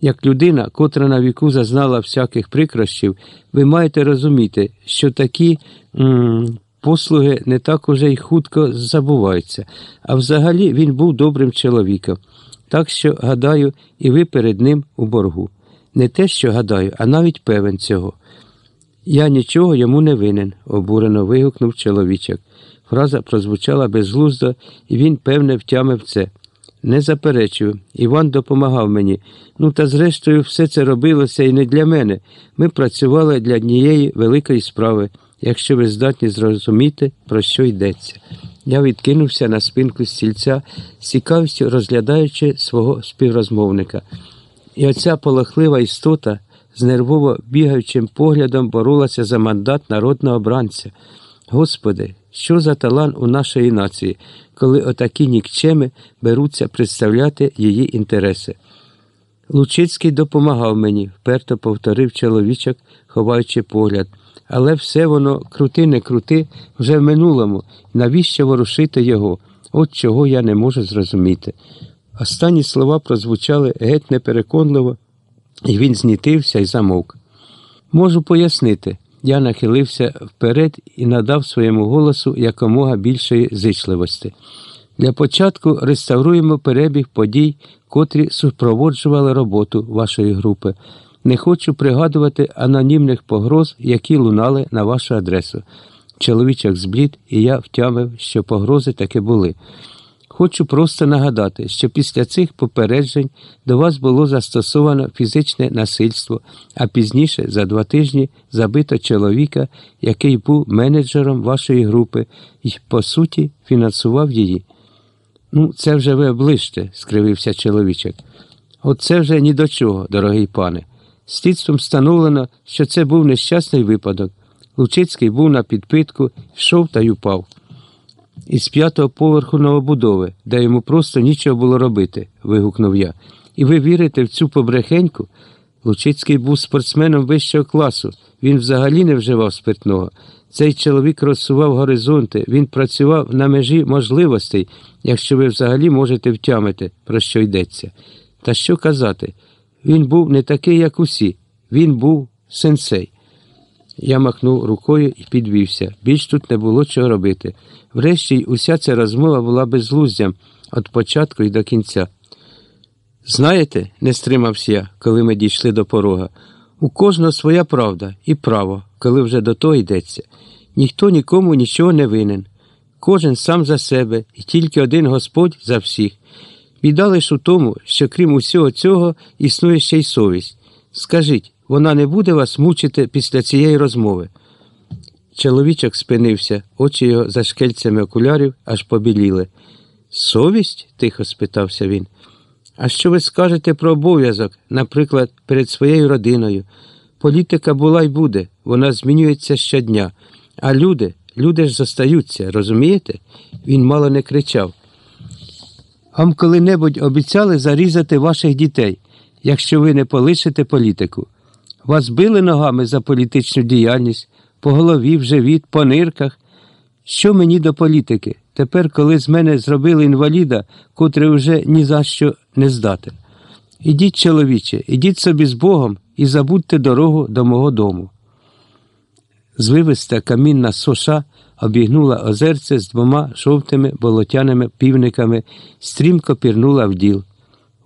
Як людина, котра на віку зазнала всяких прикрощів, ви маєте розуміти, що такі м послуги не так уже й хутко забуваються, а взагалі він був добрим чоловіком. Так що, гадаю, і ви перед ним у боргу. Не те, що гадаю, а навіть певен цього. Я нічого йому не винен, обурено вигукнув чоловічок. Фраза прозвучала безглуздо, і він, певне, втямив це. Не заперечую, Іван допомагав мені. Ну та зрештою все це робилося і не для мене. Ми працювали для однієї великої справи, якщо ви здатні зрозуміти, про що йдеться. Я відкинувся на спинку стільця, з цікавістю розглядаючи свого співрозмовника. І оця полохлива істота з нервово бігаючим поглядом боролася за мандат народного обранця. Господи, що за талант у нашої нації, коли отакі нікчеми беруться представляти її інтереси? Лучицький допомагав мені, вперто повторив чоловічок, ховаючи погляд. Але все воно, крути, не крути, вже в минулому. Навіщо ворушити його? От чого я не можу зрозуміти. Останні слова прозвучали геть непереконливо, і він знітився і замовк. Можу пояснити. Я нахилився вперед і надав своєму голосу якомога більшої зичливості. Для початку реставруємо перебіг подій, котрі супроводжували роботу вашої групи. Не хочу пригадувати анонімних погроз, які лунали на вашу адресу. Чоловічок зблід, і я втямив, що погрози таки були. Хочу просто нагадати, що після цих попереджень до вас було застосовано фізичне насильство, а пізніше, за два тижні, забито чоловіка, який був менеджером вашої групи і, по суті, фінансував її. Ну, це вже ви оближте, скривився чоловічок. Оце вже ні до чого, дорогий пане. Слідством встановлено, що це був нещасний випадок. Лучицький був на підпитку, йшов та й упав. Із п'ятого поверху новобудови, де йому просто нічого було робити, вигукнув я. І ви вірите в цю побрехеньку? Лучицький був спортсменом вищого класу, він взагалі не вживав спиртного. Цей чоловік розсував горизонти, він працював на межі можливостей, якщо ви взагалі можете втямити, про що йдеться. Та що казати? Він був не такий, як усі, він був сенсей. Я махнув рукою і підвівся. Більш тут не було чого робити. Врешті й уся ця розмова була безглуздям від початку і до кінця. Знаєте, не стримався я, коли ми дійшли до порога. У кожного своя правда і право, коли вже до того йдеться. Ніхто нікому нічого не винен. Кожен сам за себе і тільки один Господь за всіх. Біда лиш у тому, що крім усього цього існує ще й совість. Скажіть, вона не буде вас мучити після цієї розмови. Чоловічок спинився, очі його за шкельцями окулярів аж побіліли. Совість? тихо спитався він. А що ви скажете про обов'язок, наприклад, перед своєю родиною? Політика була й буде, вона змінюється щодня. А люди, люди ж зостаються, розумієте? Він мало не кричав. Вам коли-небудь обіцяли зарізати ваших дітей, якщо ви не полишите політику. Вас били ногами за політичну діяльність, по голові, в живіт, по нирках. Що мені до політики? Тепер, коли з мене зробили інваліда, котрий вже ні за що не здатен. Ідіть, чоловіче, ідіть собі з Богом і забудьте дорогу до мого дому. Звивиста камінна соша обігнула озерце з двома жовтими болотяними півниками, стрімко пірнула в діл.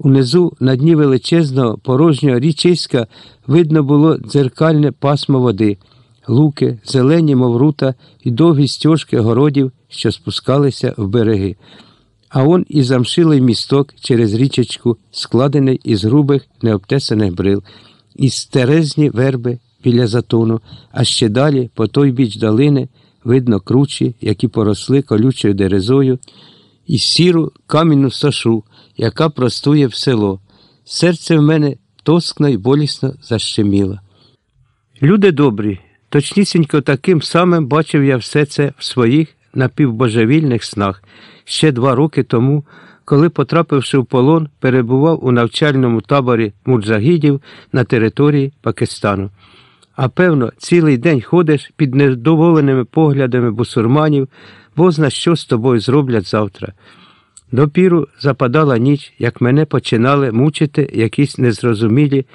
Унизу, на дні величезного порожнього річиська, видно було дзеркальне пасмо води, луки, зелені, мов рута і довгі стяжки городів, що спускалися в береги. А он і замшилий місток через річечку, складений із грубих необтесаних брил, і стерезні верби біля затону, а ще далі, по той біч долини, видно кручі, які поросли колючою дерезою, і сіру камінну сошу, яка простує в село. Серце в мене тоскно й болісно защеміло. Люди добрі, точнісінько таким самим бачив я все це в своїх напівбожевільних снах ще два роки тому, коли, потрапивши в полон, перебував у навчальному таборі муджагідів на території Пакистану. А певно, цілий день ходиш під недоволеними поглядами бусурманів, бо зна що з тобою зроблять завтра. Допіру западала ніч, як мене починали мучити якісь незрозумілі